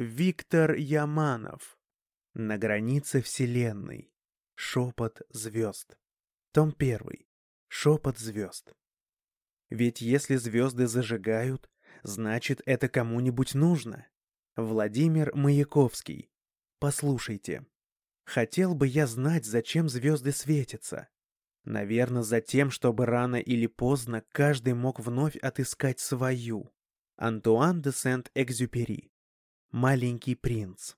Виктор Яманов. На границе Вселенной. Шепот звезд. Том 1. Шепот звезд. Ведь если звезды зажигают, значит это кому-нибудь нужно. Владимир Маяковский. Послушайте. Хотел бы я знать, зачем звезды светятся. Наверное, за тем, чтобы рано или поздно каждый мог вновь отыскать свою. Антуан де Сент-Экзюпери. Маленький принц.